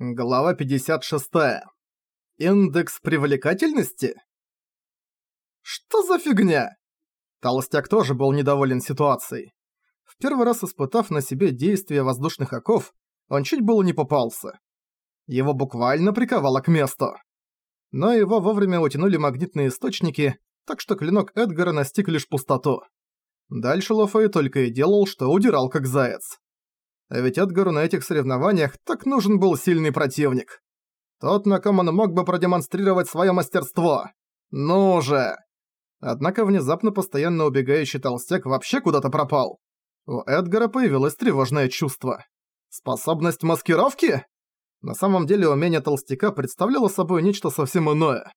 Глава 56. Индекс привлекательности? Что за фигня? Толстяк тоже был недоволен ситуацией. В первый раз испытав на себе действие воздушных оков, он чуть было не попался. Его буквально приковало к месту. Но его вовремя утянули магнитные источники, так что клинок Эдгара настиг лишь пустоту. Дальше Лофей только и делал, что удирал как заяц. А ведь Эдгару на этих соревнованиях так нужен был сильный противник. Тот, на ком он мог бы продемонстрировать свое мастерство. Ну же! Однако внезапно постоянно убегающий толстяк вообще куда-то пропал. У Эдгара появилось тревожное чувство. Способность маскировки? На самом деле умение толстяка представляло собой нечто совсем иное.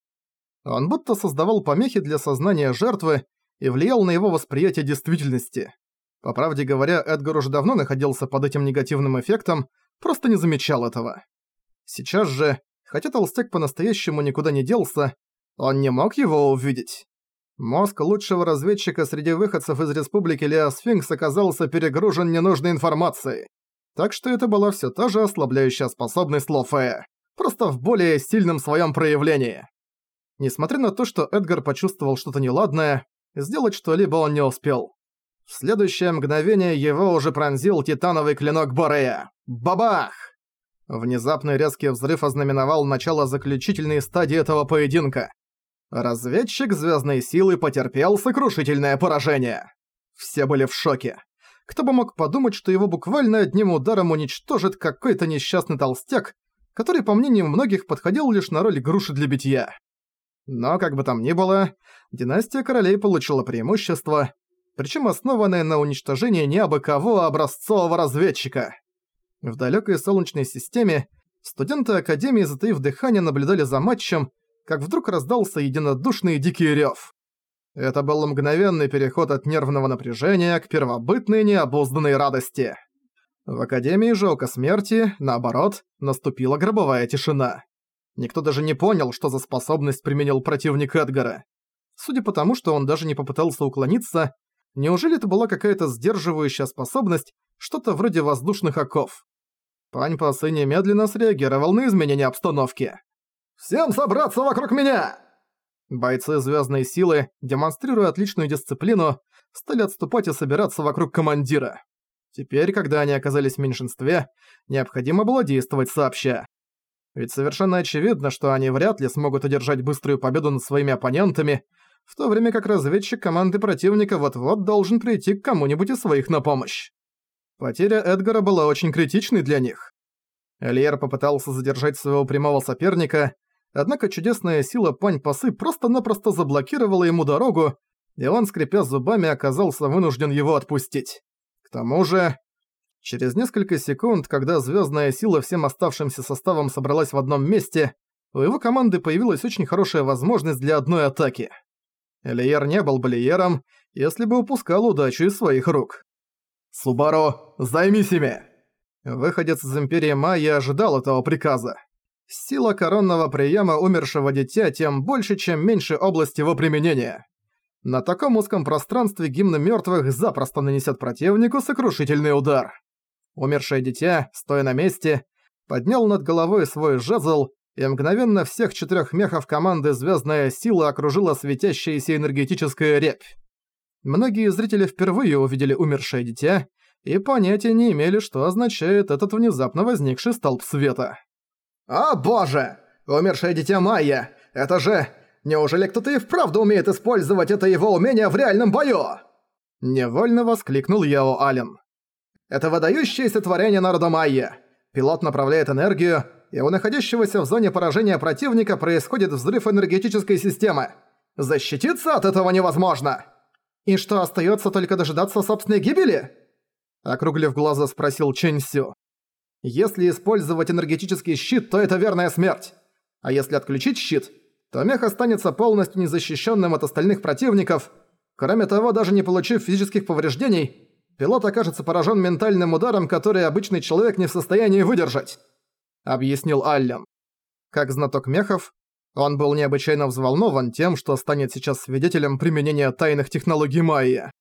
Он будто создавал помехи для сознания жертвы и влиял на его восприятие действительности. По правде говоря, Эдгар уже давно находился под этим негативным эффектом, просто не замечал этого. Сейчас же, хотя толстяк по-настоящему никуда не делся, он не мог его увидеть. Мозг лучшего разведчика среди выходцев из Республики Леосфинкс оказался перегружен ненужной информацией. Так что это была всё та же ослабляющая способность Лофея, просто в более сильном своём проявлении. Несмотря на то, что Эдгар почувствовал что-то неладное, сделать что-либо он не успел. В следующее мгновение его уже пронзил титановый клинок Борея. Бабах! Внезапный резкий взрыв ознаменовал начало заключительной стадии этого поединка. Разведчик звездной силы потерпел сокрушительное поражение. Все были в шоке. Кто бы мог подумать, что его буквально одним ударом уничтожит какой-то несчастный толстяк, который, по мнению многих, подходил лишь на роль груши для битья. Но, как бы там ни было, династия королей получила преимущество, причем основанная на уничтожении не абы кого, а образцового разведчика. В далекой солнечной системе студенты Академии, затаив дыхание, наблюдали за матчем, как вдруг раздался единодушный дикий рев. Это был мгновенный переход от нервного напряжения к первобытной необузданной радости. В Академии же Ока Смерти, наоборот, наступила гробовая тишина. Никто даже не понял, что за способность применил противник Эдгара. Судя по тому, что он даже не попытался уклониться, Неужели это была какая-то сдерживающая способность, что-то вроде воздушных оков? Пань Пасы немедленно среагировал на изменение обстановки. «Всем собраться вокруг меня!» Бойцы Звездной Силы, демонстрируя отличную дисциплину, стали отступать и собираться вокруг командира. Теперь, когда они оказались в меньшинстве, необходимо было действовать сообща. Ведь совершенно очевидно, что они вряд ли смогут одержать быструю победу над своими оппонентами, в то время как разведчик команды противника вот-вот должен прийти к кому-нибудь из своих на помощь. Потеря Эдгара была очень критичной для них. Эльер попытался задержать своего прямого соперника, однако чудесная сила Пань-Пасы просто-напросто заблокировала ему дорогу, и он, скрипя зубами, оказался вынужден его отпустить. К тому же, через несколько секунд, когда звездная сила всем оставшимся составом собралась в одном месте, у его команды появилась очень хорошая возможность для одной атаки — Элиер не был бы если бы упускал удачу из своих рук. «Субаро, займись ими!» Выходец из Империи Майя ожидал этого приказа. Сила коронного приема умершего дитя тем больше, чем меньше области его применения. На таком узком пространстве гимн мертвых запросто нанесет противнику сокрушительный удар. Умершее дитя, стоя на месте, поднял над головой свой жезл и мгновенно всех четырёх мехов команды «Звездная сила» окружила светящаяся энергетическая рябь. Многие зрители впервые увидели умершее дитя и понятия не имели, что означает этот внезапно возникший столб света. «О боже! Умершее дитя Майя! Это же... Неужели кто-то и вправду умеет использовать это его умение в реальном бою?» Невольно воскликнул Яо Ален. «Это выдающееся творение народа Майя. Пилот направляет энергию, и у находящегося в зоне поражения противника происходит взрыв энергетической системы. Защититься от этого невозможно. И что, остается только дожидаться собственной гибели? Округлив глаза, спросил Чэнь Сю. Если использовать энергетический щит, то это верная смерть. А если отключить щит, то мех останется полностью незащищенным от остальных противников. Кроме того, даже не получив физических повреждений, пилот окажется поражен ментальным ударом, который обычный человек не в состоянии выдержать. — объяснил Аллен. Как знаток мехов, он был необычайно взволнован тем, что станет сейчас свидетелем применения тайных технологий Майя.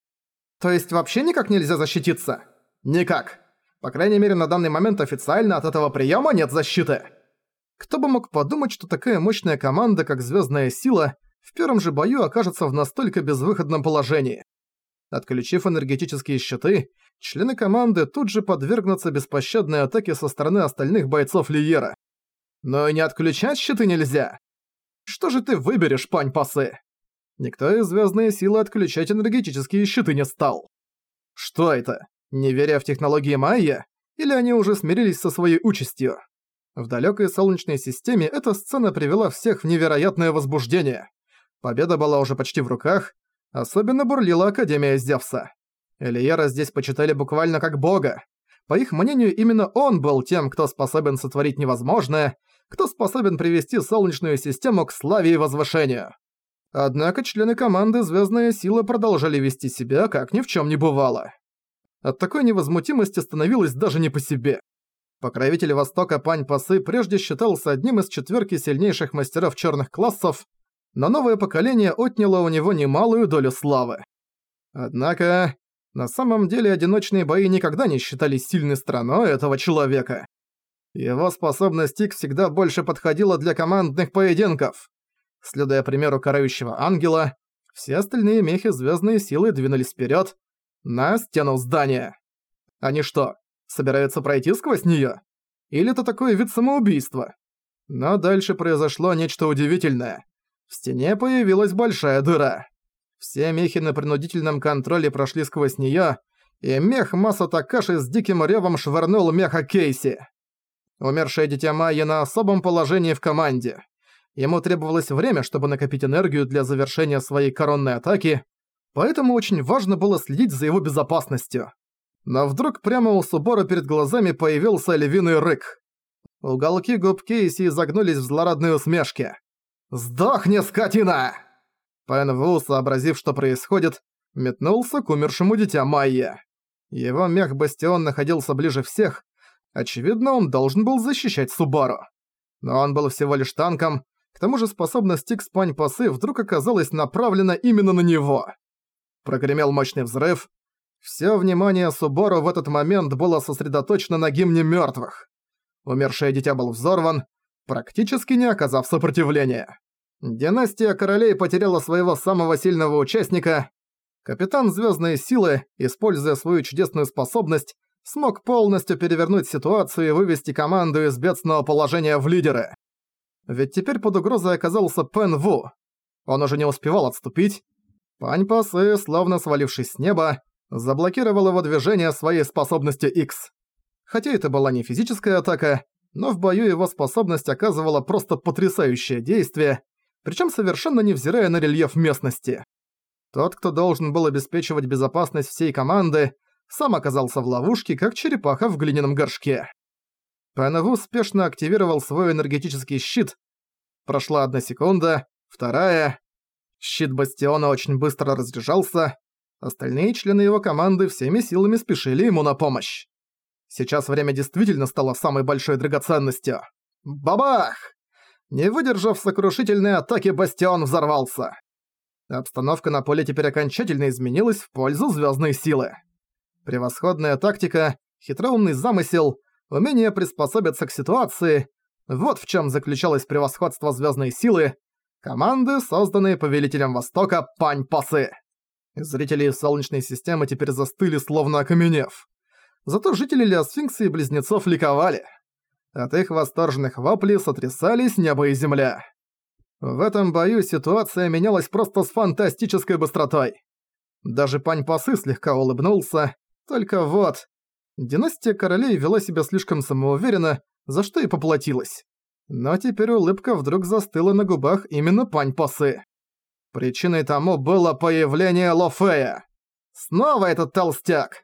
«То есть вообще никак нельзя защититься?» «Никак. По крайней мере, на данный момент официально от этого приема нет защиты. Кто бы мог подумать, что такая мощная команда, как Звездная Сила, в первом же бою окажется в настолько безвыходном положении. Отключив энергетические щиты, члены команды тут же подвергнутся беспощадной атаке со стороны остальных бойцов Лиера. Но и не отключать щиты нельзя. Что же ты выберешь, пань пасы? Никто из Звездной Силы отключать энергетические щиты не стал. Что это? Неверие в технологии Майя? Или они уже смирились со своей участью? В далекой Солнечной системе эта сцена привела всех в невероятное возбуждение. Победа была уже почти в руках, особенно бурлила Академия Зевса. Элиера здесь почитали буквально как бога. По их мнению, именно он был тем, кто способен сотворить невозможное, кто способен привести Солнечную систему к славе и возвышению. Однако члены команды «Звездная сила» продолжали вести себя, как ни в чем не бывало. От такой невозмутимости становилось даже не по себе. Покровитель Востока Пань Пасы прежде считался одним из четверки сильнейших мастеров черных классов, но новое поколение отняло у него немалую долю славы. Однако, на самом деле одиночные бои никогда не считались сильной стороной этого человека. Его способность Ик всегда больше подходила для командных поединков. Следуя примеру карающего ангела, все остальные мехи звездные силы двинулись вперед на стену здания. Они что, собираются пройти сквозь нее? Или это такой вид самоубийства? Но дальше произошло нечто удивительное. В стене появилась большая дыра. Все мехи на принудительном контроле прошли сквозь неё, и мех Маса Такаши с диким ревом швырнул меха Кейси. Умершее дитя Майя на особом положении в команде. Ему требовалось время, чтобы накопить энергию для завершения своей коронной атаки, поэтому очень важно было следить за его безопасностью. Но вдруг прямо у Субора перед глазами появился львиный рык. Уголки губ Кейси изогнулись в злорадной усмешке. «Сдохни, скотина!» Пэн Ву, сообразив, что происходит, метнулся к умершему дитя Майя. Его мех-бастион находился ближе всех. Очевидно, он должен был защищать Субару. Но он был всего лишь танком, к тому же способность Икс-Пань Пасы вдруг оказалась направлена именно на него. Прогремел мощный взрыв. Всё внимание Субару в этот момент было сосредоточено на гимне мёртвых. Умершее дитя был взорван, практически не оказав сопротивления. Династия королей потеряла своего самого сильного участника. Капитан Звездной Силы, используя свою чудесную способность, смог полностью перевернуть ситуацию и вывести команду из бедственного положения в лидеры. Ведь теперь под угрозой оказался Пен Ву. Он уже не успевал отступить. Пань Пасы, словно свалившись с неба, заблокировал его движение своей способностью X. Хотя это была не физическая атака, но в бою его способность оказывала просто потрясающее действие, причем совершенно невзирая на рельеф местности. Тот, кто должен был обеспечивать безопасность всей команды, сам оказался в ловушке, как черепаха в глиняном горшке. Пэнэву спешно активировал свой энергетический щит. Прошла одна секунда, вторая. Щит Бастиона очень быстро разряжался. Остальные члены его команды всеми силами спешили ему на помощь. Сейчас время действительно стало самой большой драгоценностью. Бабах! Не выдержав сокрушительной атаки, Бастион взорвался. Обстановка на поле теперь окончательно изменилась в пользу звездной силы. Превосходная тактика, хитроумный замысел, умение приспособиться к ситуации – вот в чем заключалось превосходство звездной силы команды, созданные Повелителем Востока Пань-Пасы. Зрители Солнечной системы теперь застыли, словно окаменев. Зато жители Леосфинкса и Близнецов ликовали. От их восторженных воплей сотрясались небо и земля. В этом бою ситуация менялась просто с фантастической быстротой. Даже Пань Пасы слегка улыбнулся. Только вот... Династия королей вела себя слишком самоуверенно, за что и поплатилась. Но теперь улыбка вдруг застыла на губах именно Пань Пасы. Причиной тому было появление Лофея. Снова этот толстяк!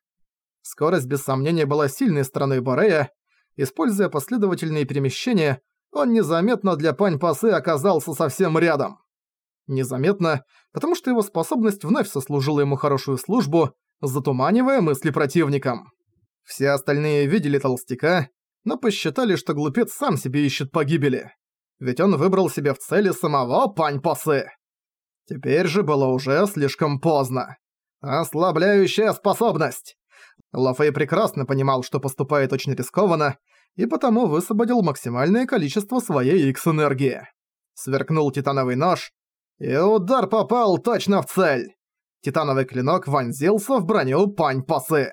Скорость без сомнения была сильной стороной Борея. Используя последовательные перемещения, он незаметно для Пань-Пасы оказался совсем рядом. Незаметно, потому что его способность вновь сослужила ему хорошую службу, затуманивая мысли противникам. Все остальные видели толстяка, но посчитали, что глупец сам себе ищет погибели. Ведь он выбрал себе в цели самого Пань-Пасы. Теперь же было уже слишком поздно. Ослабляющая способность! Лафей прекрасно понимал, что поступает очень рискованно, и потому высвободил максимальное количество своей X-энергии. Сверкнул титановый нож, и удар попал точно в цель. Титановый клинок вонзился в броню Пань-Пасы.